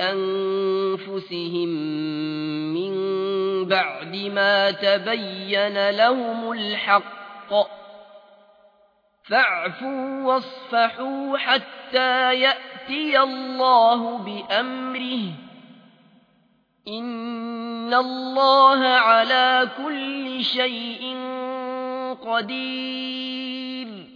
أنفسهم من بعد ما تبين لهم الحق. فاعفوا واصفحوا حتى يأتي الله بأمره. إن الله على كل شيء قدير.